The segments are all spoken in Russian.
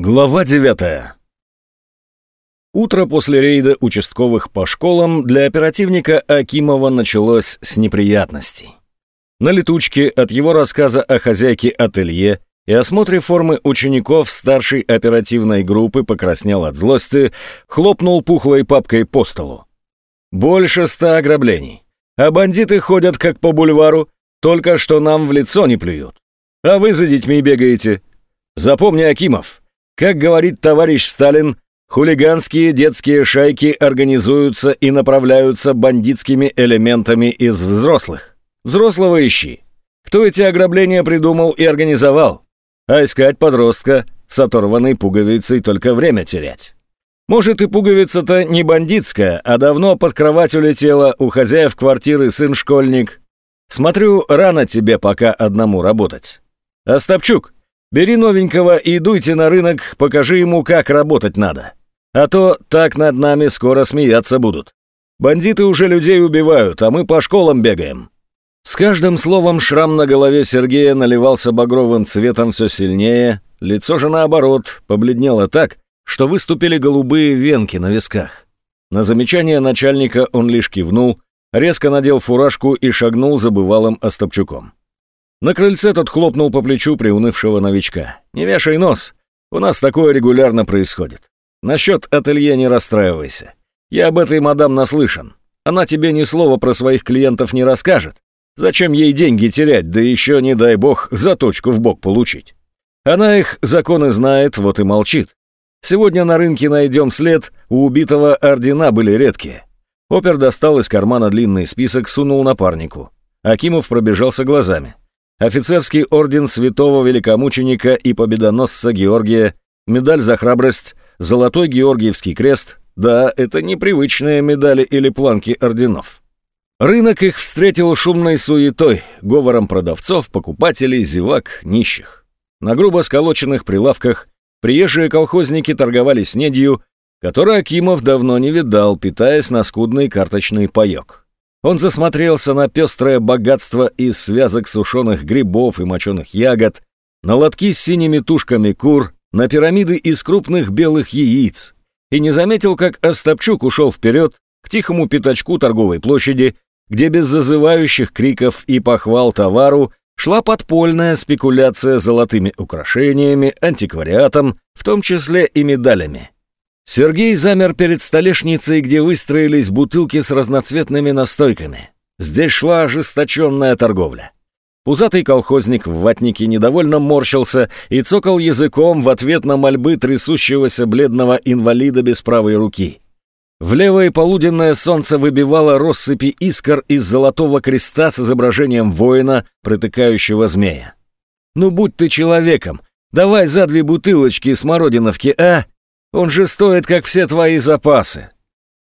Глава 9. Утро после рейда участковых по школам для оперативника Акимова началось с неприятностей. На летучке от его рассказа о хозяйке ателье и осмотре формы учеников старшей оперативной группы покраснел от злости, хлопнул пухлой папкой по столу. Больше ста ограблений. А бандиты ходят как по бульвару, только что нам в лицо не плюют. А вы за детьми бегаете. Запомни, Акимов, как говорит товарищ Сталин, хулиганские детские шайки организуются и направляются бандитскими элементами из взрослых. Взрослого ищи. Кто эти ограбления придумал и организовал? А искать подростка с оторванной пуговицей только время терять. Может, и пуговица-то не бандитская, а давно под кровать улетела у хозяев квартиры сын-школьник. Смотрю, рано тебе пока одному работать. Остапчук, Бери новенького и дуйте на рынок, покажи ему, как работать надо. А то так над нами скоро смеяться будут. Бандиты уже людей убивают, а мы по школам бегаем». С каждым словом шрам на голове Сергея наливался багровым цветом все сильнее, лицо же наоборот побледнело так, что выступили голубые венки на висках. На замечание начальника он лишь кивнул, резко надел фуражку и шагнул за бывалым Остапчуком. На крыльце тот хлопнул по плечу приунывшего новичка. «Не вешай нос. У нас такое регулярно происходит. Насчет ателье не расстраивайся. Я об этой мадам наслышан. Она тебе ни слова про своих клиентов не расскажет. Зачем ей деньги терять, да еще, не дай бог, заточку в бок получить? Она их законы знает, вот и молчит. Сегодня на рынке найдем след, у убитого ордена были редкие». Опер достал из кармана длинный список, сунул напарнику. Акимов пробежался глазами офицерский орден святого великомученика и победоносца Георгия, медаль за храбрость, золотой Георгиевский крест. Да, это непривычные медали или планки орденов. Рынок их встретил шумной суетой, говором продавцов, покупателей, зевак, нищих. На грубо сколоченных прилавках приезжие колхозники торговали снедью, которую Акимов давно не видал, питаясь на скудный карточный паёк. Он засмотрелся на пестрое богатство из связок сушеных грибов и моченых ягод, на лотки с синими тушками кур, на пирамиды из крупных белых яиц, и не заметил, как Остапчук ушел вперед к тихому пятачку торговой площади, где без зазывающих криков и похвал товару шла подпольная спекуляция золотыми украшениями, антиквариатом, в том числе и медалями. Сергей замер перед столешницей, где выстроились бутылки с разноцветными настойками. Здесь шла ожесточенная торговля. Пузатый колхозник в ватнике недовольно морщился и цокал языком в ответ на мольбы трясущегося бледного инвалида без правой руки. В левое полуденное солнце выбивало россыпи искр из золотого креста с изображением воина, протыкающего змея. «Ну будь ты человеком! Давай за две бутылочки смородиновки, а!» Он же стоит, как все твои запасы.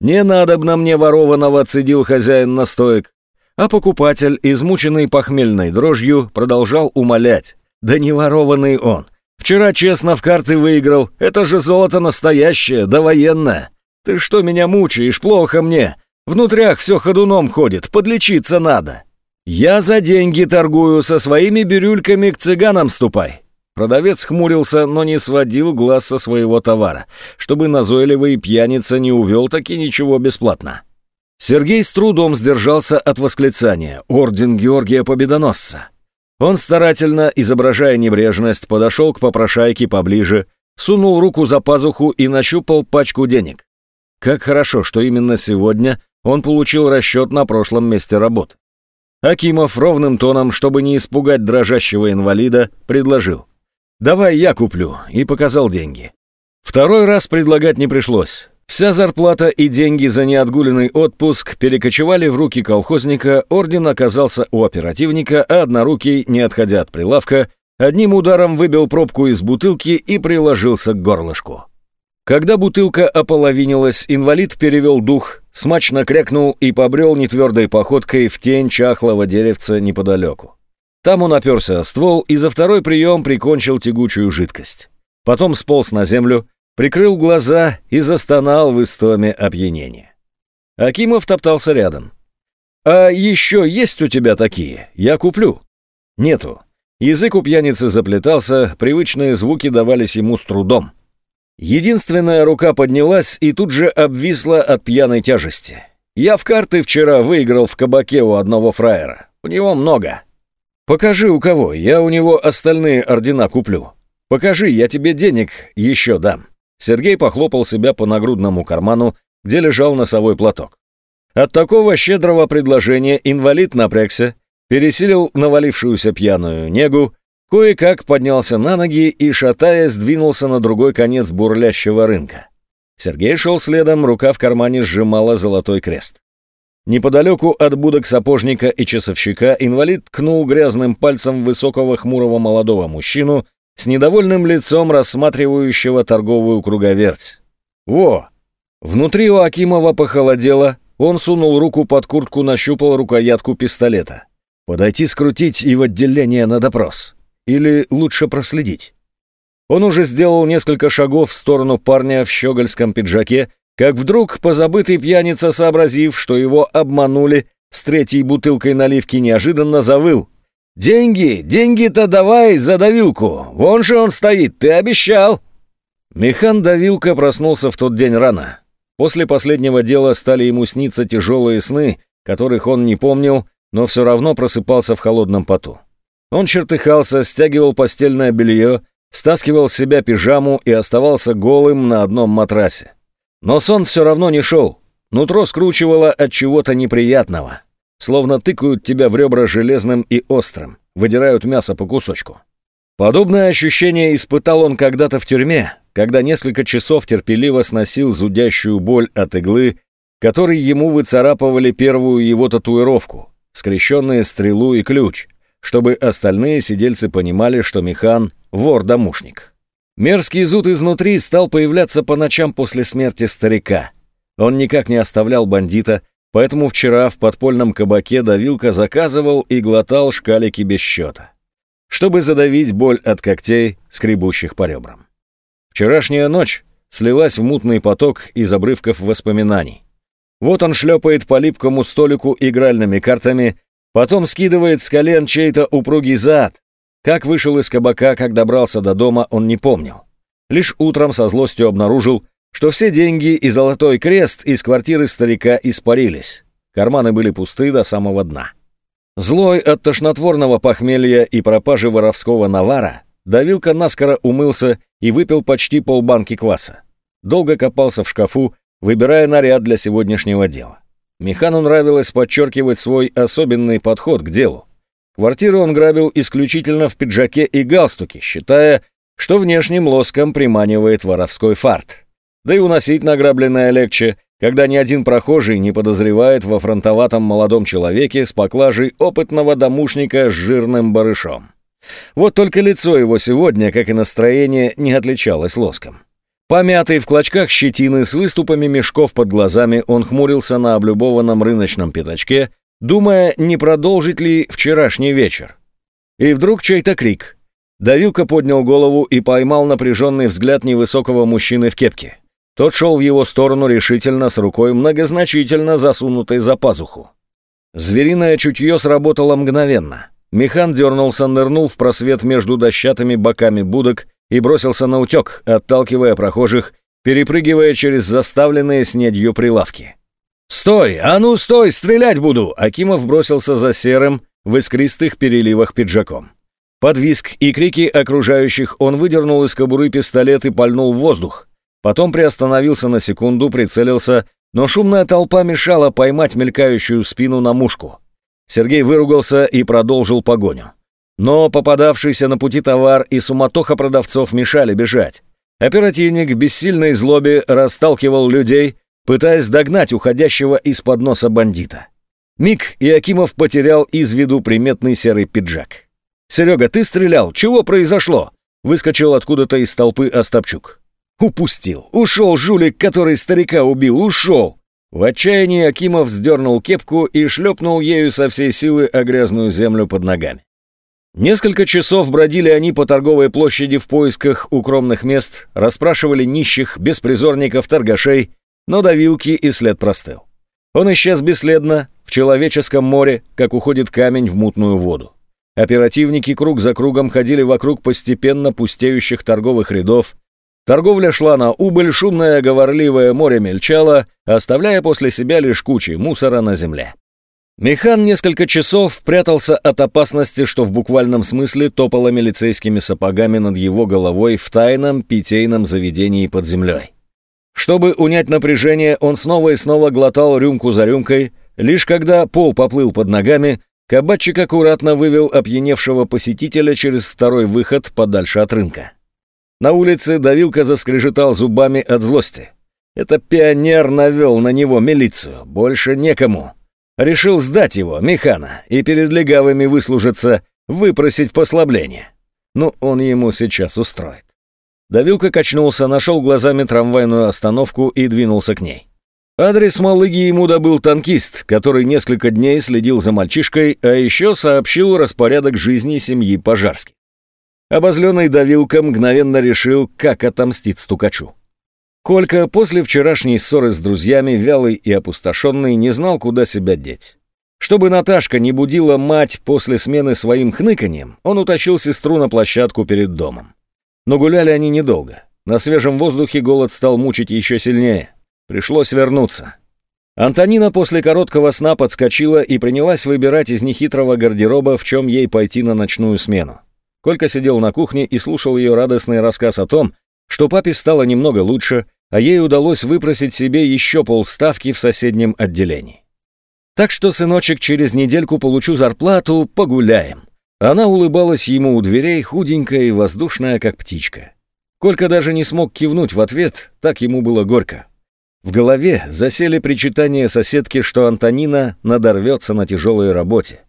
Не надо б на мне ворованного, цедил хозяин настоек. А покупатель, измученный похмельной дрожью, продолжал умолять. Да не ворованный он. Вчера честно в карты выиграл. Это же золото настоящее, довоенное. Ты что меня мучаешь? Плохо мне. Внутрях все ходуном ходит, подлечиться надо. Я за деньги торгую, со своими бирюльками к цыганам ступай. Продавец хмурился, но не сводил глаз со своего товара, чтобы назойливый пьяница не увел таки ничего бесплатно. Сергей с трудом сдержался от восклицания «Орден Георгия Победоносца». Он старательно, изображая небрежность, подошел к попрошайке поближе, сунул руку за пазуху и нащупал пачку денег. Как хорошо, что именно сегодня он получил расчет на прошлом месте работы. Акимов ровным тоном, чтобы не испугать дрожащего инвалида, предложил – «Давай я куплю» и показал деньги. Второй раз предлагать не пришлось. Вся зарплата и деньги за неотгуленный отпуск перекочевали в руки колхозника, орден оказался у оперативника, а однорукий, не отходя от прилавка, одним ударом выбил пробку из бутылки и приложился к горлышку. Когда бутылка ополовинилась, инвалид перевел дух, смачно крякнул и побрел нетвердой походкой в тень чахлого деревца неподалеку. Там он оперся о ствол и за второй прием прикончил тягучую жидкость. Потом сполз на землю, прикрыл глаза и застонал в истоме опьянения. Акимов топтался рядом. «А еще есть у тебя такие? Я куплю». «Нету». Язык у пьяницы заплетался, привычные звуки давались ему с трудом. Единственная рука поднялась и тут же обвисла от пьяной тяжести. «Я в карты вчера выиграл в кабаке у одного фраера. У него много. Покажи, у кого. Я у него остальные ордена куплю. Покажи, я тебе денег еще дам». Сергей похлопал себя по нагрудному карману, где лежал носовой платок. От такого щедрого предложения инвалид напрягся, пересилил навалившуюся пьяную негу, кое-как поднялся на ноги и, шатаясь, двинулся на другой конец бурлящего рынка. Сергей шел следом, рука в кармане сжимала золотой крест. Неподалеку от будок сапожника и часовщика инвалид ткнул грязным пальцем высокого хмурого молодого мужчину с недовольным лицом рассматривающего торговую круговерть. «Во!» Внутри у Акимова похолодело, он сунул руку под куртку, нащупал рукоятку пистолета. «Подойти скрутить и в отделение на допрос. Или лучше проследить». Он уже сделал несколько шагов в сторону парня в щегольском пиджаке как вдруг позабытый пьяница, сообразив, что его обманули, с третьей бутылкой наливки неожиданно завыл. «Деньги! Деньги-то давай за давилку! Вон же он стоит, ты обещал!» Механ Давилка проснулся в тот день рано. После последнего дела стали ему сниться тяжелые сны, которых он не помнил, но все равно просыпался в холодном поту. Он чертыхался, стягивал постельное белье, стаскивал с себя пижаму и оставался голым на одном матрасе. Но сон все равно не шел. Нутро скручивало от чего-то неприятного. Словно тыкают тебя в ребра железным и острым, выдирают мясо по кусочку. Подобное ощущение испытал он когда-то в тюрьме, когда несколько часов терпеливо сносил зудящую боль от иглы, которой ему выцарапывали первую его татуировку, скрещенные стрелу и ключ, чтобы остальные сидельцы понимали, что механ – вор-домушник. Мерзкий зуд изнутри стал появляться по ночам после смерти старика. Он никак не оставлял бандита, поэтому вчера в подпольном кабаке давилка заказывал и глотал шкалики без счета, чтобы задавить боль от когтей, скребущих по ребрам. Вчерашняя ночь слилась в мутный поток из обрывков воспоминаний. Вот он шлепает по липкому столику игральными картами, потом скидывает с колен чей-то упругий зад, как вышел из кабака, как добрался до дома, он не помнил. Лишь утром со злостью обнаружил, что все деньги и золотой крест из квартиры старика испарились. Карманы были пусты до самого дна. Злой от тошнотворного похмелья и пропажи воровского навара, Давилка наскоро умылся и выпил почти полбанки кваса. Долго копался в шкафу, выбирая наряд для сегодняшнего дела. Механу нравилось подчеркивать свой особенный подход к делу. Квартиру он грабил исключительно в пиджаке и галстуке, считая, что внешним лоском приманивает воровской фарт. Да и уносить награбленное легче, когда ни один прохожий не подозревает во фронтоватом молодом человеке с поклажей опытного домушника с жирным барышом. Вот только лицо его сегодня, как и настроение, не отличалось лоском. Помятый в клочках щетины с выступами мешков под глазами, он хмурился на облюбованном рыночном пятачке, думая, не продолжить ли вчерашний вечер. И вдруг чей-то крик. Давилка поднял голову и поймал напряженный взгляд невысокого мужчины в кепке. Тот шел в его сторону решительно, с рукой многозначительно засунутой за пазуху. Звериное чутье сработало мгновенно. Механ дернулся, нырнул в просвет между дощатыми боками будок и бросился на утек, отталкивая прохожих, перепрыгивая через заставленные снедью прилавки. «Стой! А ну стой! Стрелять буду!» Акимов бросился за серым в искристых переливах пиджаком. Под виск и крики окружающих он выдернул из кобуры пистолет и пальнул в воздух. Потом приостановился на секунду, прицелился, но шумная толпа мешала поймать мелькающую спину на мушку. Сергей выругался и продолжил погоню. Но попадавшийся на пути товар и суматоха продавцов мешали бежать. Оперативник в бессильной злобе расталкивал людей, пытаясь догнать уходящего из-под носа бандита. Миг и Акимов потерял из виду приметный серый пиджак. «Серега, ты стрелял! Чего произошло?» Выскочил откуда-то из толпы Остапчук. «Упустил! Ушел жулик, который старика убил! Ушел!» В отчаянии Акимов сдернул кепку и шлепнул ею со всей силы о грязную землю под ногами. Несколько часов бродили они по торговой площади в поисках укромных мест, расспрашивали нищих, беспризорников, торгашей, но до вилки и след простыл. Он исчез бесследно в человеческом море, как уходит камень в мутную воду. Оперативники круг за кругом ходили вокруг постепенно пустеющих торговых рядов. Торговля шла на убыль, шумное говорливое море мельчало, оставляя после себя лишь кучи мусора на земле. Механ несколько часов прятался от опасности, что в буквальном смысле топало милицейскими сапогами над его головой в тайном питейном заведении под землей. Чтобы унять напряжение, он снова и снова глотал рюмку за рюмкой. Лишь когда пол поплыл под ногами, кабачик аккуратно вывел опьяневшего посетителя через второй выход подальше от рынка. На улице давилка заскрежетал зубами от злости. Это пионер навел на него милицию, больше некому. Решил сдать его, механа, и перед легавыми выслужиться, выпросить послабление. Ну, он ему сейчас устроит. Давилка качнулся, нашел глазами трамвайную остановку и двинулся к ней. Адрес малыги ему добыл танкист, который несколько дней следил за мальчишкой, а еще сообщил распорядок жизни семьи Пожарских. Обозленный Давилка мгновенно решил, как отомстить стукачу. Колька после вчерашней ссоры с друзьями, вялый и опустошенный, не знал, куда себя деть. Чтобы Наташка не будила мать после смены своим хныканьем, он утащил сестру на площадку перед домом. Но гуляли они недолго. На свежем воздухе голод стал мучить еще сильнее. Пришлось вернуться. Антонина после короткого сна подскочила и принялась выбирать из нехитрого гардероба, в чем ей пойти на ночную смену. Колька сидел на кухне и слушал ее радостный рассказ о том, что папе стало немного лучше, а ей удалось выпросить себе еще полставки в соседнем отделении. «Так что, сыночек, через недельку получу зарплату, погуляем», она улыбалась ему у дверей, худенькая и воздушная, как птичка. Колька даже не смог кивнуть в ответ, так ему было горько. В голове засели причитания соседки, что Антонина надорвется на тяжелой работе.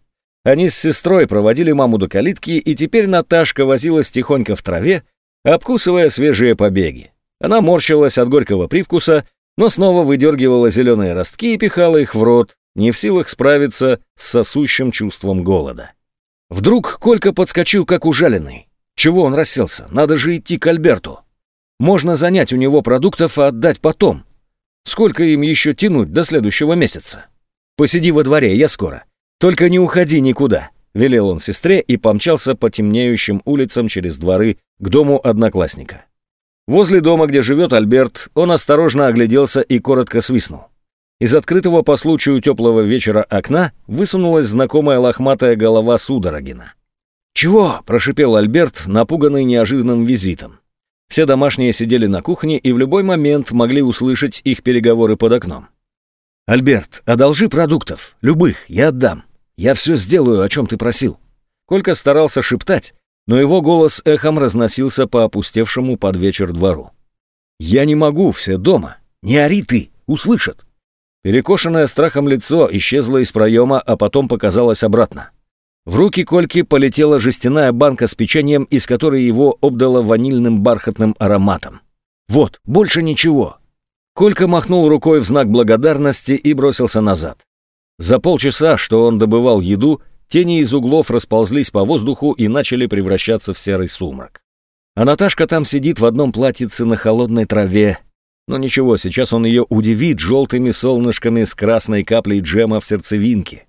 Они с сестрой проводили маму до калитки, и теперь Наташка возилась тихонько в траве, обкусывая свежие побеги. Она морщилась от горького привкуса, но снова выдергивала зеленые ростки и пихала их в рот, не в силах справиться с сосущим чувством голода. Вдруг Колька подскочил, как ужаленный. Чего он расселся? Надо же идти к Альберту. Можно занять у него продуктов, и отдать потом. Сколько им еще тянуть до следующего месяца? Посиди во дворе, я скоро. Только не уходи никуда, велел он сестре и помчался по темнеющим улицам через дворы к дому одноклассника. Возле дома, где живет Альберт, он осторожно огляделся и коротко свистнул. Из открытого по случаю теплого вечера окна высунулась знакомая лохматая голова Судорогина. «Чего?» – прошипел Альберт, напуганный неожиданным визитом. Все домашние сидели на кухне и в любой момент могли услышать их переговоры под окном. «Альберт, одолжи продуктов, любых, я отдам. Я все сделаю, о чем ты просил». Колька старался шептать, но его голос эхом разносился по опустевшему под вечер двору. «Я не могу, все дома. Не ори ты, услышат». Перекошенное страхом лицо исчезло из проема, а потом показалось обратно. В руки Кольки полетела жестяная банка с печеньем, из которой его обдало ванильным бархатным ароматом. «Вот, больше ничего!» Колька махнул рукой в знак благодарности и бросился назад. За полчаса, что он добывал еду, тени из углов расползлись по воздуху и начали превращаться в серый сумрак. А Наташка там сидит в одном платьице на холодной траве, но ничего, сейчас он ее удивит желтыми солнышками с красной каплей джема в сердцевинке.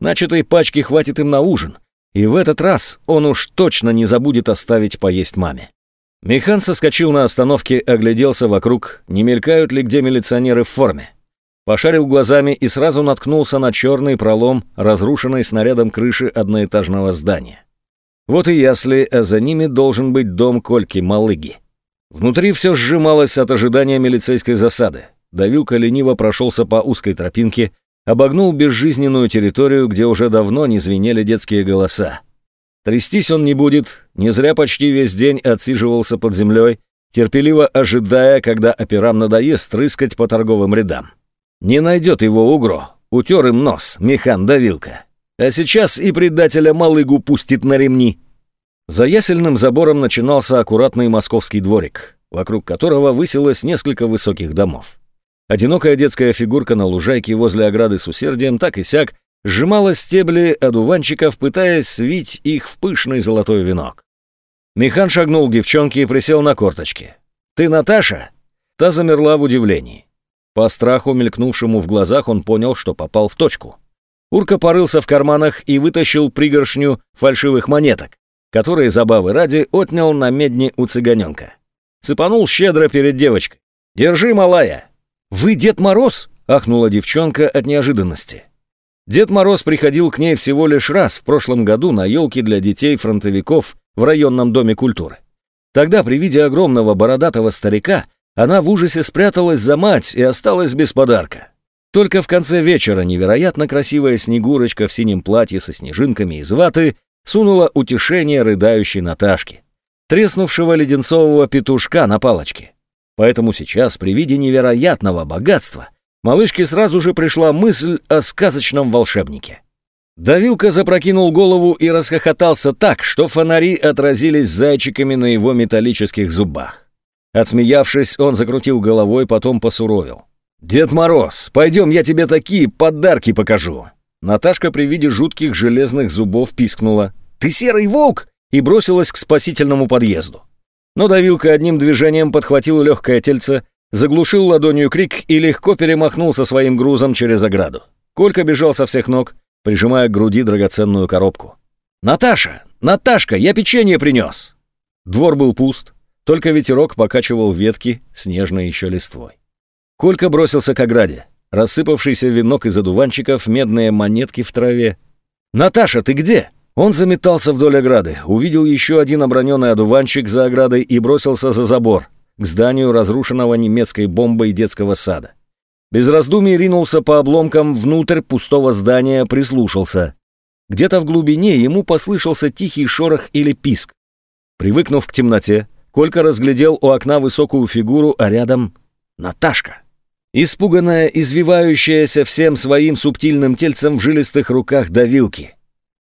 Начатой пачки хватит им на ужин. И в этот раз он уж точно не забудет оставить поесть маме. Михан соскочил на остановке, огляделся вокруг, не мелькают ли где милиционеры в форме. Пошарил глазами и сразу наткнулся на черный пролом, разрушенный снарядом крыши одноэтажного здания. Вот и ясли, а за ними должен быть дом Кольки Малыги. Внутри все сжималось от ожидания милицейской засады. Давилка лениво прошелся по узкой тропинке, обогнул безжизненную территорию, где уже давно не звенели детские голоса. Трястись он не будет, не зря почти весь день отсиживался под землей, терпеливо ожидая, когда операм надоест рыскать по торговым рядам. Не найдет его угро, утер им нос, механ давилка. А сейчас и предателя малыгу пустит на ремни. За ясельным забором начинался аккуратный московский дворик, вокруг которого высилось несколько высоких домов. Одинокая детская фигурка на лужайке возле ограды с усердием так и сяк сжимала стебли одуванчиков, пытаясь свить их в пышный золотой венок. Михан шагнул к девчонке и присел на корточки. «Ты Наташа?» Та замерла в удивлении. По страху, мелькнувшему в глазах, он понял, что попал в точку. Урка порылся в карманах и вытащил пригоршню фальшивых монеток которые забавы ради отнял на медне у цыганенка. Цепанул щедро перед девочкой. «Держи, малая!» «Вы Дед Мороз?» – ахнула девчонка от неожиданности. Дед Мороз приходил к ней всего лишь раз в прошлом году на елке для детей-фронтовиков в районном доме культуры. Тогда при виде огромного бородатого старика она в ужасе спряталась за мать и осталась без подарка. Только в конце вечера невероятно красивая Снегурочка в синем платье со снежинками из ваты сунула утешение рыдающей Наташке, треснувшего леденцового петушка на палочке. Поэтому сейчас, при виде невероятного богатства, малышке сразу же пришла мысль о сказочном волшебнике. Давилка запрокинул голову и расхохотался так, что фонари отразились зайчиками на его металлических зубах. Отсмеявшись, он закрутил головой, потом посуровил. «Дед Мороз, пойдем, я тебе такие подарки покажу!» Наташка при виде жутких железных зубов пискнула «Ты серый волк!» и бросилась к спасительному подъезду. Но давилка одним движением подхватила легкое тельце, заглушил ладонью крик и легко перемахнул со своим грузом через ограду. Колька бежал со всех ног, прижимая к груди драгоценную коробку. «Наташа! Наташка, я печенье принес!» Двор был пуст, только ветерок покачивал ветки, снежной еще листвой. Колька бросился к ограде. Рассыпавшийся венок из одуванчиков, медные монетки в траве. «Наташа, ты где?» Он заметался вдоль ограды, увидел еще один оброненный одуванчик за оградой и бросился за забор, к зданию разрушенного немецкой бомбой детского сада. Без раздумий ринулся по обломкам внутрь пустого здания, прислушался. Где-то в глубине ему послышался тихий шорох или писк. Привыкнув к темноте, Колька разглядел у окна высокую фигуру, а рядом — Наташка. Испуганная, извивающаяся всем своим субтильным тельцем в жилистых руках до вилки.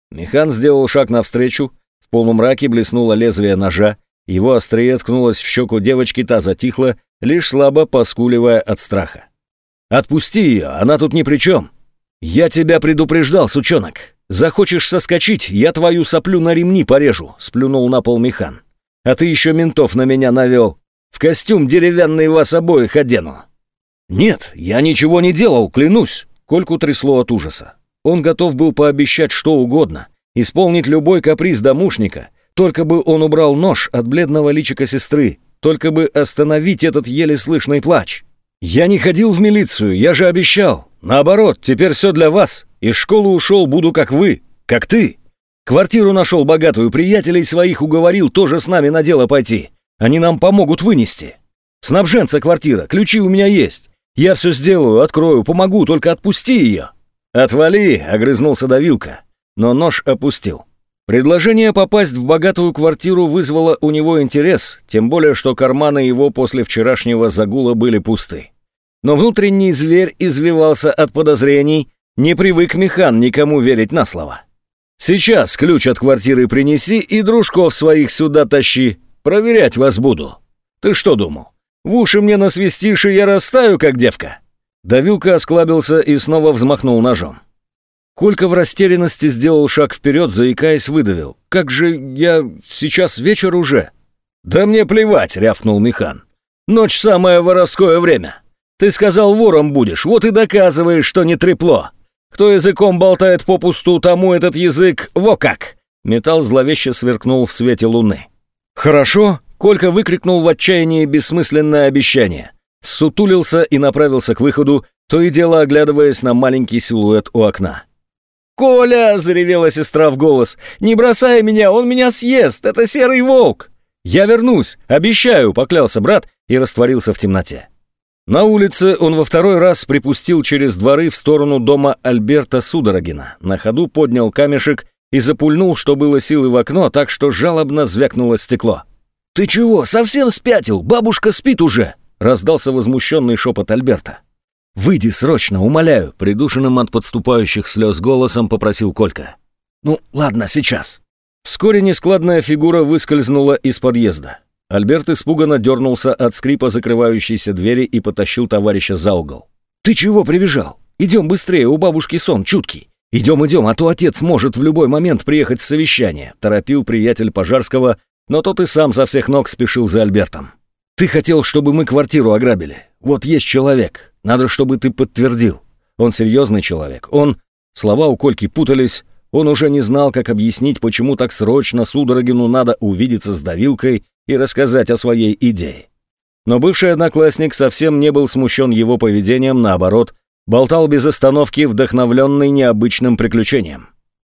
Механ сделал шаг навстречу, в полумраке блеснуло лезвие ножа, его острие ткнулось в щеку девочки, та затихла, лишь слабо поскуливая от страха. «Отпусти ее, она тут ни при чем!» «Я тебя предупреждал, сучонок! Захочешь соскочить, я твою соплю на ремни порежу!» — сплюнул на пол Михан. «А ты еще ментов на меня навел! В костюм деревянный вас обоих одену!» «Нет, я ничего не делал, клянусь!» Кольку трясло от ужаса. Он готов был пообещать что угодно, исполнить любой каприз домушника, только бы он убрал нож от бледного личика сестры, только бы остановить этот еле слышный плач. «Я не ходил в милицию, я же обещал. Наоборот, теперь все для вас. Из школы ушел буду как вы, как ты. Квартиру нашел богатую, приятелей своих уговорил тоже с нами на дело пойти. Они нам помогут вынести. Снабженца квартира, ключи у меня есть. Я все сделаю, открою, помогу, только отпусти ее!» «Отвали!» — огрызнулся Давилка, но нож опустил. Предложение попасть в богатую квартиру вызвало у него интерес, тем более, что карманы его после вчерашнего загула были пусты. Но внутренний зверь извивался от подозрений, не привык Механ никому верить на слово. «Сейчас ключ от квартиры принеси и дружков своих сюда тащи, проверять вас буду. Ты что думал?» В уши мне насвистишь, и я растаю, как девка!» Давилка осклабился и снова взмахнул ножом. Колька в растерянности сделал шаг вперед, заикаясь, выдавил. «Как же я... сейчас вечер уже?» «Да мне плевать!» — рявкнул Михан. «Ночь — самое воровское время. Ты сказал, вором будешь, вот и доказываешь, что не трепло. Кто языком болтает попусту, тому этот язык... во как!» Металл зловеще сверкнул в свете луны. «Хорошо?» Колька выкрикнул в отчаянии бессмысленное обещание. Сутулился и направился к выходу, то и дело оглядываясь на маленький силуэт у окна. «Коля!» – заревела сестра в голос. «Не бросай меня, он меня съест! Это серый волк!» «Я вернусь! Обещаю!» – поклялся брат и растворился в темноте. На улице он во второй раз припустил через дворы в сторону дома Альберта Судорогина, на ходу поднял камешек и запульнул, что было силы в окно, так что жалобно звякнуло стекло. «Ты чего, совсем спятил? Бабушка спит уже!» — раздался возмущенный шепот Альберта. «Выйди срочно, умоляю!» — придушенным от подступающих слез голосом попросил Колька. «Ну, ладно, сейчас!» Вскоре нескладная фигура выскользнула из подъезда. Альберт испуганно дернулся от скрипа закрывающейся двери и потащил товарища за угол. «Ты чего прибежал? Идем быстрее, у бабушки сон чуткий. Идем, идем, а то отец может в любой момент приехать с совещания», – торопил приятель Пожарского, но тот и сам со всех ног спешил за Альбертом. «Ты хотел, чтобы мы квартиру ограбили. Вот есть человек. Надо, чтобы ты подтвердил. Он серьезный человек. Он...» Слова у Кольки путались. Он уже не знал, как объяснить, почему так срочно Судорогину надо увидеться с давилкой и рассказать о своей идее. Но бывший одноклассник совсем не был смущен его поведением, наоборот, болтал без остановки, вдохновленный необычным приключением.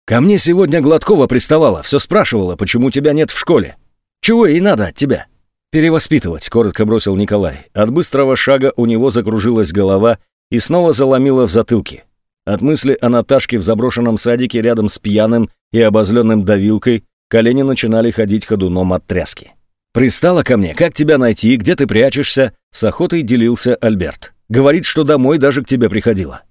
«Ко мне сегодня Гладкова приставала, все спрашивала, почему тебя нет в школе. Чего и надо от тебя!» «Перевоспитывать», — коротко бросил Николай. От быстрого шага у него закружилась голова и снова заломила в затылке. От мысли о Наташке в заброшенном садике рядом с пьяным и обозленным давилкой колени начинали ходить ходуном от тряски. «Пристала ко мне, как тебя найти, где ты прячешься?» С охотой делился Альберт. «Говорит, что домой даже к тебе приходила».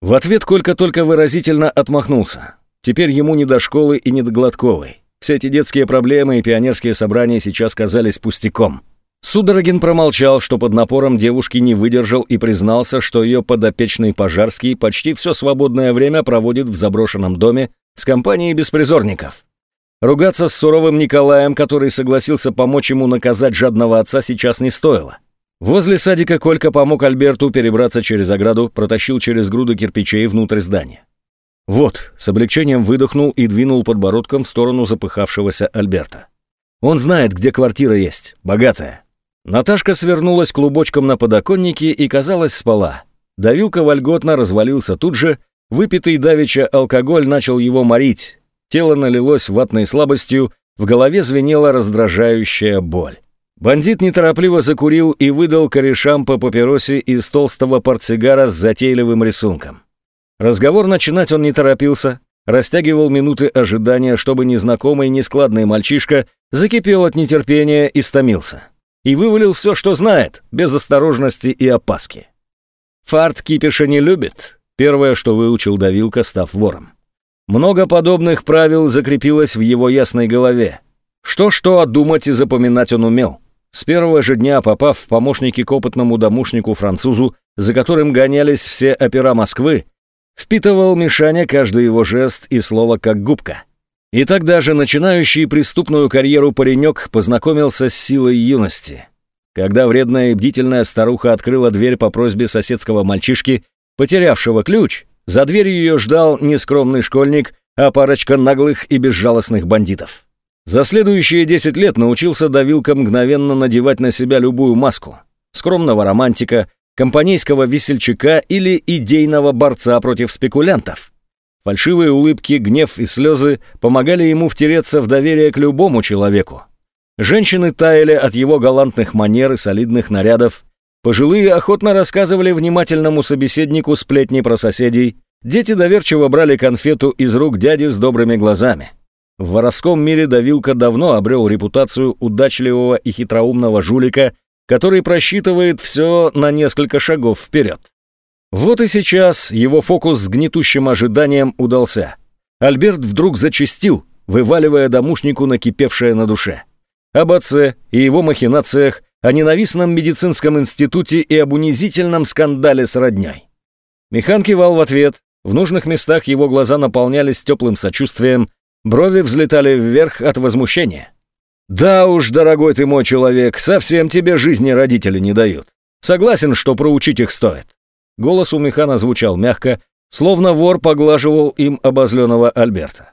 В ответ Колька только выразительно отмахнулся. Теперь ему не до школы и не до Гладковой. Все эти детские проблемы и пионерские собрания сейчас казались пустяком. Судорогин промолчал, что под напором девушки не выдержал и признался, что ее подопечный Пожарский почти все свободное время проводит в заброшенном доме с компанией беспризорников. Ругаться с суровым Николаем, который согласился помочь ему наказать жадного отца, сейчас не стоило. Возле садика Колька помог Альберту перебраться через ограду, протащил через груду кирпичей внутрь здания. Вот, с облегчением выдохнул и двинул подбородком в сторону запыхавшегося Альберта. Он знает, где квартира есть, богатая. Наташка свернулась клубочком на подоконнике и, казалось, спала. Давилка вольготно развалился тут же, выпитый давеча алкоголь начал его морить. Тело налилось ватной слабостью, в голове звенела раздражающая боль. Бандит неторопливо закурил и выдал корешам по папиросе из толстого портсигара с затейливым рисунком. Разговор начинать он не торопился, растягивал минуты ожидания, чтобы незнакомый нескладный мальчишка закипел от нетерпения и стомился. И вывалил все, что знает, без осторожности и опаски. Фарт кипиша не любит, первое, что выучил Давилка, став вором. Много подобных правил закрепилось в его ясной голове. Что-что отдумать и запоминать он умел. С первого же дня, попав в помощники к опытному домушнику-французу, за которым гонялись все опера Москвы, Впитывал Мишаня каждый его жест и слово как губка. И так даже начинающий преступную карьеру паренек познакомился с силой юности. Когда вредная и бдительная старуха открыла дверь по просьбе соседского мальчишки, потерявшего ключ, за дверью ее ждал не скромный школьник, а парочка наглых и безжалостных бандитов. За следующие 10 лет научился давилка мгновенно надевать на себя любую маску. Скромного романтика, компанейского весельчака или идейного борца против спекулянтов. Фальшивые улыбки, гнев и слезы помогали ему втереться в доверие к любому человеку. Женщины таяли от его галантных манер и солидных нарядов. Пожилые охотно рассказывали внимательному собеседнику сплетни про соседей. Дети доверчиво брали конфету из рук дяди с добрыми глазами. В воровском мире давилка давно обрел репутацию удачливого и хитроумного жулика который просчитывает все на несколько шагов вперед. Вот и сейчас его фокус с гнетущим ожиданием удался. Альберт вдруг зачастил, вываливая домушнику накипевшее на душе. Об отце и его махинациях, о ненавистном медицинском институте и об унизительном скандале с родней. Механ кивал в ответ, в нужных местах его глаза наполнялись теплым сочувствием, брови взлетали вверх от возмущения. Да уж, дорогой ты мой человек, совсем тебе жизни родители не дают. Согласен, что проучить их стоит. Голос у механа звучал мягко, словно вор поглаживал им обозленного Альберта.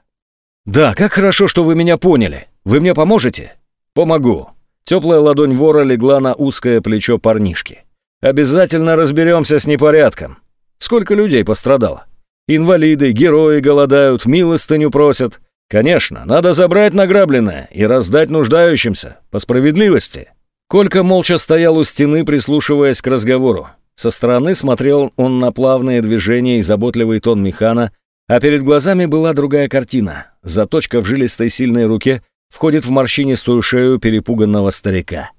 «Да, как хорошо, что вы меня поняли. Вы мне поможете?» «Помогу». Теплая ладонь вора легла на узкое плечо парнишки. «Обязательно разберемся с непорядком. Сколько людей пострадало? Инвалиды, герои голодают, милостыню просят. Конечно, надо забрать награбленное и раздать нуждающимся, по справедливости». Колька молча стоял у стены, прислушиваясь к разговору. Со стороны смотрел он на плавные движения и заботливый тон механа, а перед глазами была другая картина. Заточка в жилистой сильной руке входит в морщинистую шею перепуганного старика.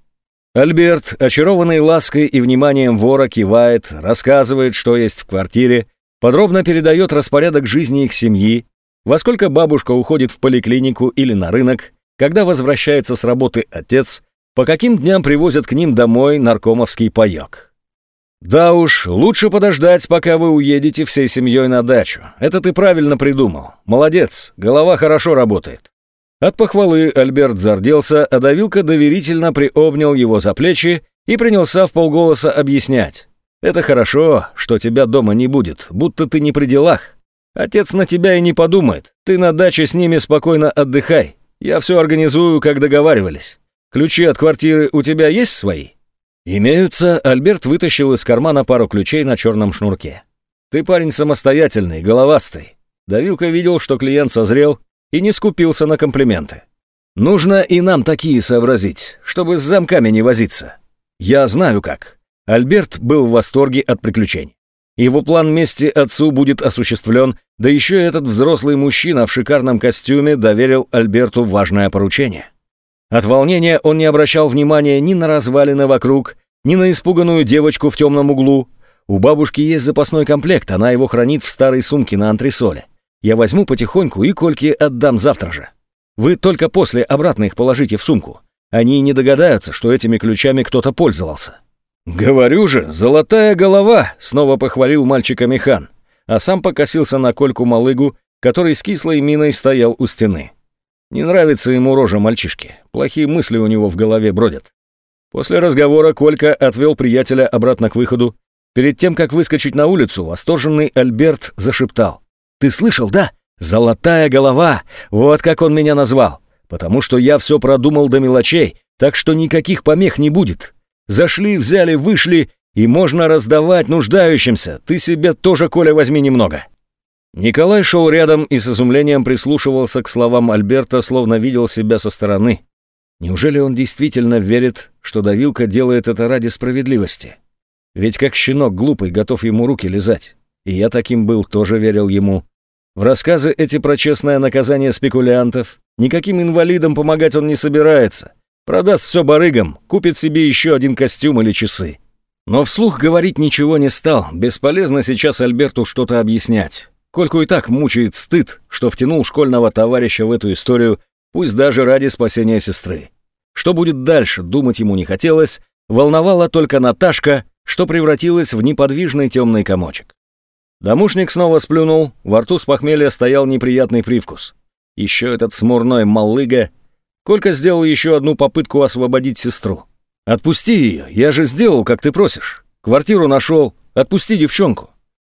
Альберт, очарованный лаской и вниманием вора, кивает, рассказывает, что есть в квартире, подробно передает распорядок жизни их семьи, во сколько бабушка уходит в поликлинику или на рынок, когда возвращается с работы отец, по каким дням привозят к ним домой наркомовский паёк. Да уж, лучше подождать, пока вы уедете всей семьей на дачу. Это ты правильно придумал. Молодец, голова хорошо работает. От похвалы Альберт зарделся, а Давилка доверительно приобнял его за плечи и принялся в полголоса объяснять. «Это хорошо, что тебя дома не будет, будто ты не при делах. Отец на тебя и не подумает. Ты на даче с ними спокойно отдыхай. Я все организую, как договаривались. Ключи от квартиры у тебя есть свои?» «Имеются», — Альберт вытащил из кармана пару ключей на черном шнурке. «Ты парень самостоятельный, головастый». Давилка видел, что клиент созрел и не скупился на комплименты. «Нужно и нам такие сообразить, чтобы с замками не возиться. Я знаю как». Альберт был в восторге от приключений. Его план мести отцу будет осуществлен, да еще этот взрослый мужчина в шикарном костюме доверил Альберту важное поручение. От волнения он не обращал внимания ни на развалины вокруг, ни на испуганную девочку в темном углу. У бабушки есть запасной комплект, она его хранит в старой сумке на антресоле. Я возьму потихоньку и кольки отдам завтра же. Вы только после обратно их положите в сумку. Они не догадаются, что этими ключами кто-то пользовался. «Говорю же, золотая голова!» — снова похвалил мальчика Михан, а сам покосился на Кольку-малыгу, который с кислой миной стоял у стены. Не нравится ему рожа мальчишки, плохие мысли у него в голове бродят. После разговора Колька отвел приятеля обратно к выходу. Перед тем, как выскочить на улицу, восторженный Альберт зашептал. «Ты слышал, да? Золотая голова! Вот как он меня назвал! Потому что я все продумал до мелочей, так что никаких помех не будет!» Зашли, взяли, вышли, и можно раздавать нуждающимся. Ты себе тоже, Коля, возьми немного». Николай шел рядом и с изумлением прислушивался к словам Альберта, словно видел себя со стороны. Неужели он действительно верит, что давилка делает это ради справедливости? Ведь как щенок глупый, готов ему руки лизать. И я таким был, тоже верил ему. В рассказы эти про честное наказание спекулянтов. Никаким инвалидам помогать он не собирается. Продаст все барыгам, купит себе еще один костюм или часы. Но вслух говорить ничего не стал, бесполезно сейчас Альберту что-то объяснять. Кольку и так мучает стыд, что втянул школьного товарища в эту историю, пусть даже ради спасения сестры. Что будет дальше, думать ему не хотелось, волновала только Наташка, что превратилась в неподвижный темный комочек. Домушник снова сплюнул, во рту с похмелья стоял неприятный привкус. Еще этот смурной малыга Сколько сделал еще одну попытку освободить сестру? Отпусти ее, я же сделал, как ты просишь. Квартиру нашел, отпусти девчонку.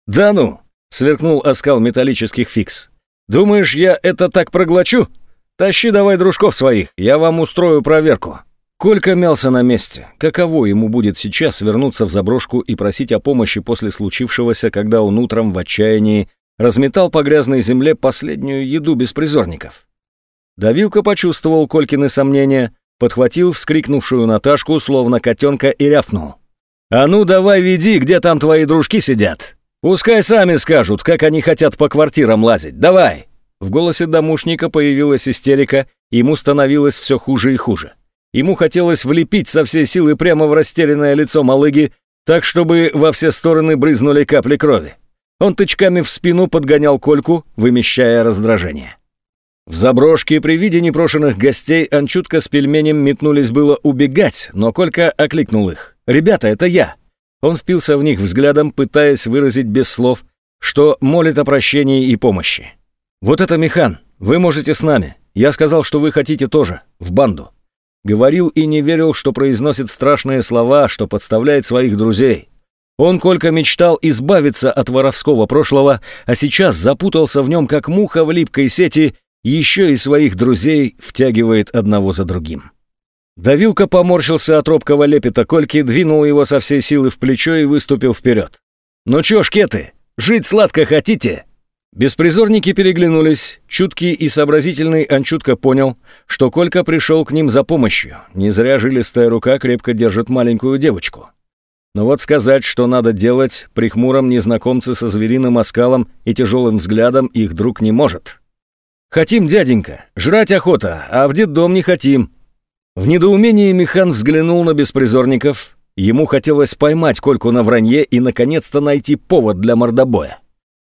Да ну, сверкнул оскал металлических фикс. Думаешь, я это так проглочу? Тащи давай дружков своих, я вам устрою проверку. Колька мялся на месте. Каково ему будет сейчас вернуться в заброшку и просить о помощи после случившегося, когда он утром в отчаянии разметал по грязной земле последнюю еду без призорников? Давилка почувствовал Колькины сомнения, подхватил вскрикнувшую Наташку, словно котенка, и рявкнул. «А ну давай веди, где там твои дружки сидят? Пускай сами скажут, как они хотят по квартирам лазить, давай!» В голосе домушника появилась истерика, ему становилось все хуже и хуже. Ему хотелось влепить со всей силы прямо в растерянное лицо малыги, так, чтобы во все стороны брызнули капли крови. Он тычками в спину подгонял Кольку, вымещая раздражение. В заброшке при виде непрошенных гостей Анчутка с пельменем метнулись было убегать, но Колька окликнул их. «Ребята, это я!» Он впился в них взглядом, пытаясь выразить без слов, что молит о прощении и помощи. «Вот это Механ, вы можете с нами. Я сказал, что вы хотите тоже, в банду». Говорил и не верил, что произносит страшные слова, что подставляет своих друзей. Он, Колька, мечтал избавиться от воровского прошлого, а сейчас запутался в нем, как муха в липкой сети – еще и своих друзей втягивает одного за другим. Давилка поморщился от робкого лепета Кольки, двинул его со всей силы в плечо и выступил вперед. «Ну чё, шкеты, жить сладко хотите?» Беспризорники переглянулись, чуткий и сообразительный Анчутка понял, что Колька пришел к ним за помощью, не зря жилистая рука крепко держит маленькую девочку. Но вот сказать, что надо делать, при хмуром незнакомце со звериным оскалом и тяжелым взглядом их друг не может. «Хотим, дяденька, жрать охота, а в детдом не хотим». В недоумении Михан взглянул на беспризорников. Ему хотелось поймать Кольку на вранье и, наконец-то, найти повод для мордобоя.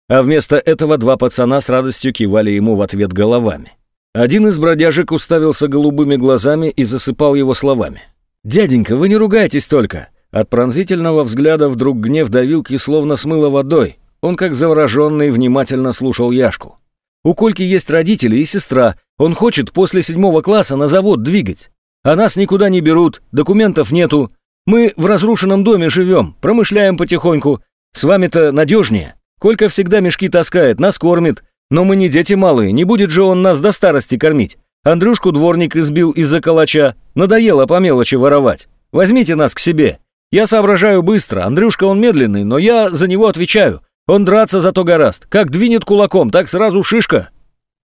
А вместо этого два пацана с радостью кивали ему в ответ головами. Один из бродяжек уставился голубыми глазами и засыпал его словами. «Дяденька, вы не ругайтесь только!» От пронзительного взгляда вдруг гнев давилки словно смыло водой. Он, как завороженный, внимательно слушал Яшку. У Кольки есть родители и сестра. Он хочет после седьмого класса на завод двигать. А нас никуда не берут, документов нету. Мы в разрушенном доме живем, промышляем потихоньку. С вами-то надежнее. Колька всегда мешки таскает, нас кормит. Но мы не дети малые, не будет же он нас до старости кормить. Андрюшку дворник избил из-за калача. Надоело по мелочи воровать. Возьмите нас к себе. Я соображаю быстро, Андрюшка он медленный, но я за него отвечаю. Он драться зато горазд, Как двинет кулаком, так сразу шишка.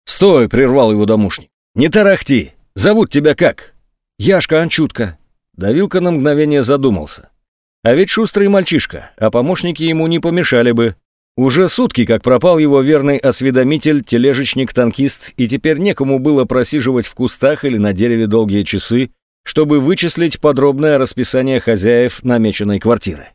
Стой, прервал его домушник. Не тарахти. Зовут тебя как? Яшка Анчутка. Давилка на мгновение задумался. А ведь шустрый мальчишка, а помощники ему не помешали бы. Уже сутки, как пропал его верный осведомитель, тележечник-танкист, и теперь некому было просиживать в кустах или на дереве долгие часы, чтобы вычислить подробное расписание хозяев намеченной квартиры.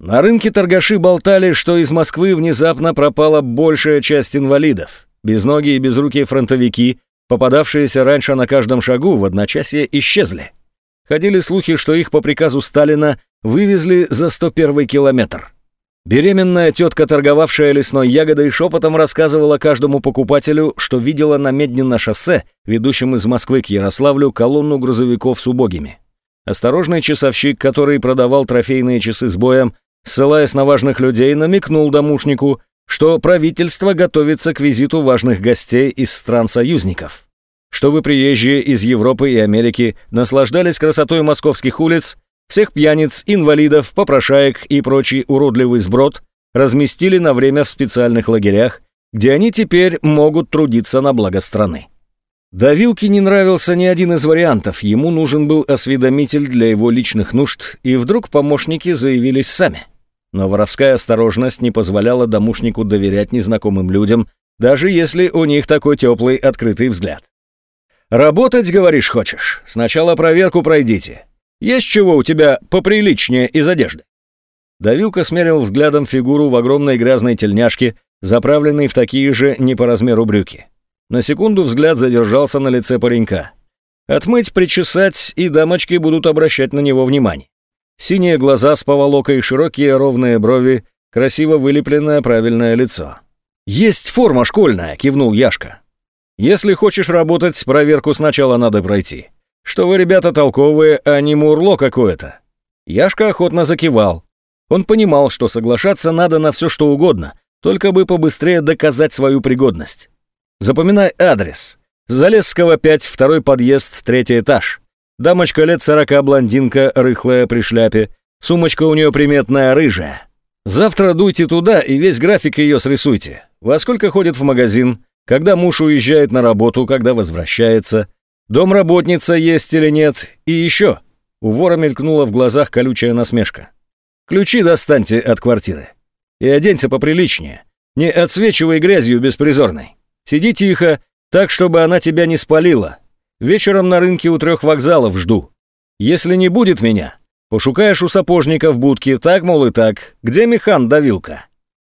На рынке торгаши болтали, что из Москвы внезапно пропала большая часть инвалидов. Безногие и безрукие фронтовики, попадавшиеся раньше на каждом шагу, в одночасье исчезли. Ходили слухи, что их по приказу Сталина вывезли за 101 километр. Беременная тетка, торговавшая лесной ягодой, шепотом рассказывала каждому покупателю, что видела на медне на шоссе, ведущем из Москвы к Ярославлю, колонну грузовиков с убогими. Осторожный часовщик, который продавал трофейные часы с боем, ссылаясь на важных людей, намекнул домушнику, что правительство готовится к визиту важных гостей из стран-союзников. Чтобы приезжие из Европы и Америки наслаждались красотой московских улиц, всех пьяниц, инвалидов, попрошаек и прочий уродливый сброд разместили на время в специальных лагерях, где они теперь могут трудиться на благо страны. Давилке не нравился ни один из вариантов, ему нужен был осведомитель для его личных нужд, и вдруг помощники заявились сами. Но воровская осторожность не позволяла домушнику доверять незнакомым людям, даже если у них такой теплый открытый взгляд. «Работать, говоришь, хочешь? Сначала проверку пройдите. Есть чего у тебя поприличнее из одежды?» Давилка смерил взглядом фигуру в огромной грязной тельняшке, заправленной в такие же не по размеру брюки. На секунду взгляд задержался на лице паренька. Отмыть, причесать, и дамочки будут обращать на него внимание. Синие глаза с поволокой, широкие ровные брови, красиво вылепленное правильное лицо. «Есть форма школьная», — кивнул Яшка. «Если хочешь работать, проверку сначала надо пройти. Что вы, ребята, толковые, а не мурло какое-то». Яшка охотно закивал. Он понимал, что соглашаться надо на все что угодно, только бы побыстрее доказать свою пригодность. Запоминай адрес. Залесского 5, второй подъезд, третий этаж. Дамочка лет сорока, блондинка, рыхлая при шляпе. Сумочка у нее приметная, рыжая. Завтра дуйте туда и весь график ее срисуйте. Во сколько ходит в магазин, когда муж уезжает на работу, когда возвращается, дом работница есть или нет, и еще. У вора мелькнула в глазах колючая насмешка. Ключи достаньте от квартиры. И оденься поприличнее. Не отсвечивай грязью беспризорной. Сиди тихо, так, чтобы она тебя не спалила. Вечером на рынке у трех вокзалов жду. Если не будет меня, пошукаешь у сапожника в будке, так, мол, и так. Где механ давилка?»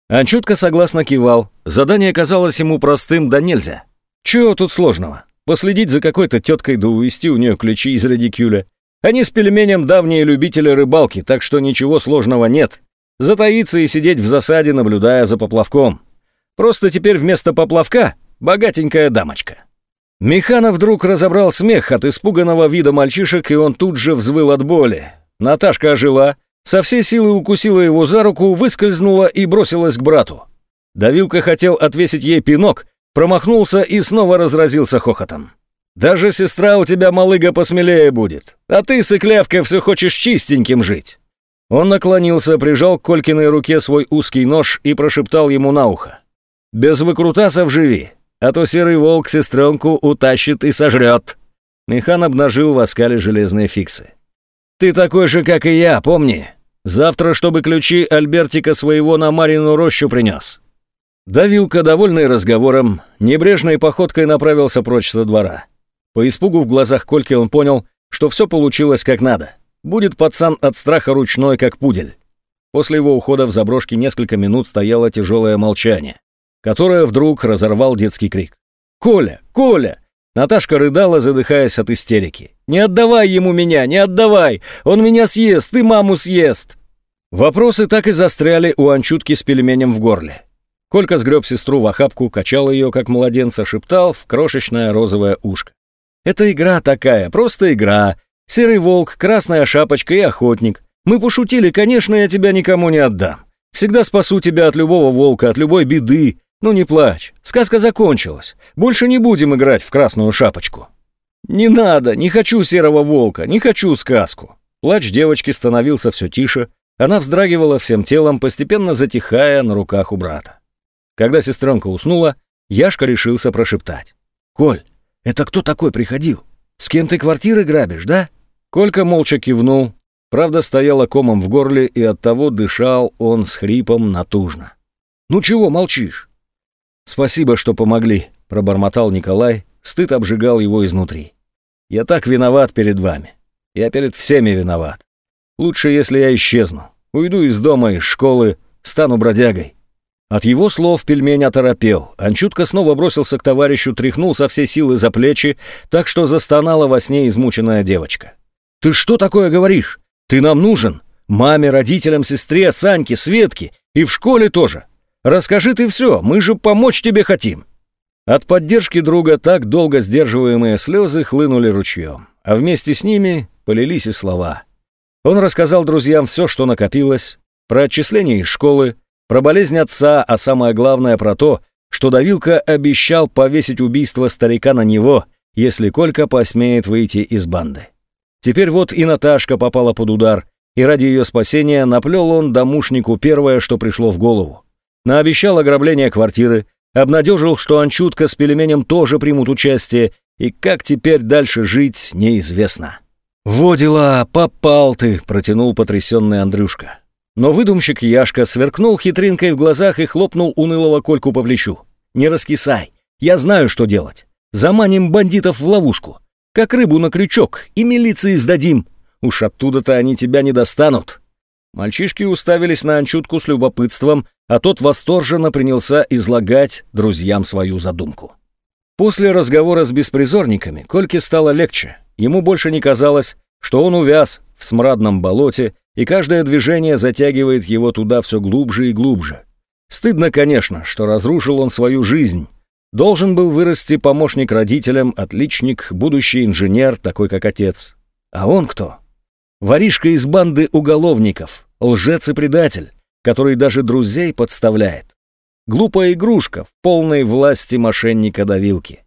Он чутко согласно кивал. Задание казалось ему простым да нельзя. «Чего тут сложного? Последить за какой-то теткой да увести у нее ключи из радикюля. Они с пельменем давние любители рыбалки, так что ничего сложного нет. Затаиться и сидеть в засаде, наблюдая за поплавком. Просто теперь вместо поплавка Богатенькая дамочка». Механов вдруг разобрал смех от испуганного вида мальчишек, и он тут же взвыл от боли. Наташка ожила, со всей силы укусила его за руку, выскользнула и бросилась к брату. Давилка хотел отвесить ей пинок, промахнулся и снова разразился хохотом. «Даже сестра у тебя, малыга, посмелее будет, а ты, сыклявка, все хочешь чистеньким жить». Он наклонился, прижал к Колькиной руке свой узкий нож и прошептал ему на ухо. «Без выкрутасов живи, а то серый волк сестренку утащит и сожрет». Механ обнажил в оскале железные фиксы. «Ты такой же, как и я, помни. Завтра, чтобы ключи Альбертика своего на Марину рощу принес». Давилка, довольный разговором, небрежной походкой направился прочь со двора. По испугу в глазах Кольки он понял, что все получилось как надо. Будет пацан от страха ручной, как пудель. После его ухода в заброшке несколько минут стояло тяжелое молчание которая вдруг разорвал детский крик. «Коля! Коля!» Наташка рыдала, задыхаясь от истерики. «Не отдавай ему меня! Не отдавай! Он меня съест! Ты маму съест!» Вопросы так и застряли у Анчутки с пельменем в горле. Колька сгреб сестру в охапку, качал ее, как младенца, шептал в крошечное розовое ушко. «Это игра такая, просто игра. Серый волк, красная шапочка и охотник. Мы пошутили, конечно, я тебя никому не отдам. Всегда спасу тебя от любого волка, от любой беды. Ну не плачь, сказка закончилась. Больше не будем играть в красную шапочку. Не надо, не хочу серого волка, не хочу сказку. Плач девочки становился все тише, она вздрагивала всем телом, постепенно затихая на руках у брата. Когда сестренка уснула, Яшка решился прошептать. «Коль, это кто такой приходил? С кем ты квартиры грабишь, да?» Колька молча кивнул, правда стояла комом в горле, и оттого дышал он с хрипом натужно. «Ну чего молчишь? Спасибо, что помогли», – пробормотал Николай. Стыд обжигал его изнутри. «Я так виноват перед вами. Я перед всеми виноват. Лучше, если я исчезну. Уйду из дома, из школы, стану бродягой». От его слов пельмень оторопел. Анчутка снова бросился к товарищу, тряхнул со всей силы за плечи, так что застонала во сне измученная девочка. «Ты что такое говоришь? Ты нам нужен! Маме, родителям, сестре, Саньке, Светке и в школе тоже! Расскажи ты все, мы же помочь тебе хотим!» От поддержки друга так долго сдерживаемые слезы хлынули ручьем, а вместе с ними полились и слова. Он рассказал друзьям все, что накопилось, про отчисление из школы, про болезнь отца, а самое главное про то, что Давилка обещал повесить убийство старика на него, если Колька посмеет выйти из банды. Теперь вот и Наташка попала под удар, и ради ее спасения наплел он домушнику первое, что пришло в голову наобещал ограбление квартиры, обнадежил, что Анчутка с Пельменем тоже примут участие, и как теперь дальше жить, неизвестно. «Во дела, попал ты!» – протянул потрясенный Андрюшка. Но выдумщик Яшка сверкнул хитринкой в глазах и хлопнул унылого Кольку по плечу. «Не раскисай! Я знаю, что делать! Заманим бандитов в ловушку! Как рыбу на крючок, и милиции сдадим! Уж оттуда-то они тебя не достанут!» Мальчишки уставились на Анчутку с любопытством, а тот восторженно принялся излагать друзьям свою задумку. После разговора с беспризорниками Кольке стало легче. Ему больше не казалось, что он увяз в смрадном болоте, и каждое движение затягивает его туда все глубже и глубже. Стыдно, конечно, что разрушил он свою жизнь. Должен был вырасти помощник родителям, отличник, будущий инженер, такой как отец. А он кто? Воришка из банды уголовников, лжец и предатель, который даже друзей подставляет. Глупая игрушка в полной власти мошенника-давилки.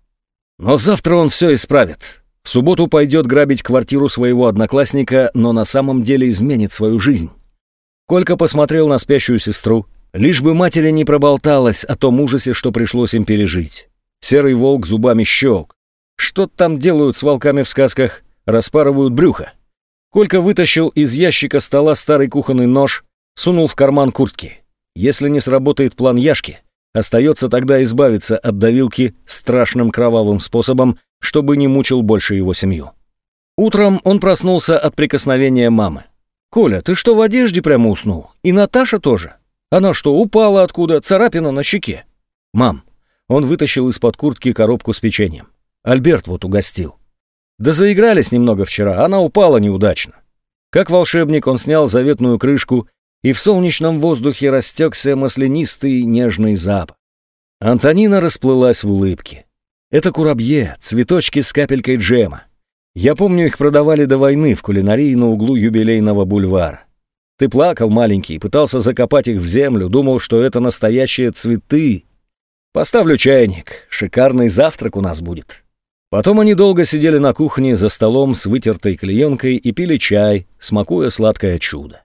Но завтра он все исправит. В субботу пойдет грабить квартиру своего одноклассника, но на самом деле изменит свою жизнь. Колька посмотрел на спящую сестру, лишь бы матери не проболталась о том ужасе, что пришлось им пережить. Серый волк зубами щелк. Что там делают с волками в сказках? Распарывают брюхо. Колька вытащил из ящика стола старый кухонный нож, сунул в карман куртки. Если не сработает план Яшки, остается тогда избавиться от давилки страшным кровавым способом, чтобы не мучил больше его семью. Утром он проснулся от прикосновения мамы. «Коля, ты что в одежде прямо уснул? И Наташа тоже? Она что, упала откуда? Царапина на щеке?» «Мам». Он вытащил из-под куртки коробку с печеньем. «Альберт вот угостил». Да заигрались немного вчера, она упала неудачно. Как волшебник он снял заветную крышку, и в солнечном воздухе растекся маслянистый нежный запах. Антонина расплылась в улыбке. Это курабье, цветочки с капелькой джема. Я помню, их продавали до войны в кулинарии на углу юбилейного бульвара. Ты плакал, маленький, пытался закопать их в землю, думал, что это настоящие цветы. Поставлю чайник, шикарный завтрак у нас будет. Потом они долго сидели на кухне за столом с вытертой клеенкой и пили чай, смакуя сладкое чудо.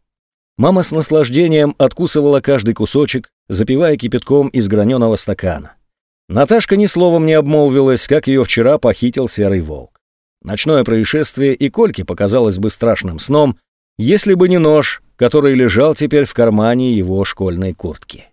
Мама с наслаждением откусывала каждый кусочек, запивая кипятком из граненого стакана. Наташка ни словом не обмолвилась, как ее вчера похитил серый волк. Ночное происшествие и Кольке показалось бы страшным сном, если бы не нож, который лежал теперь в кармане его школьной куртки.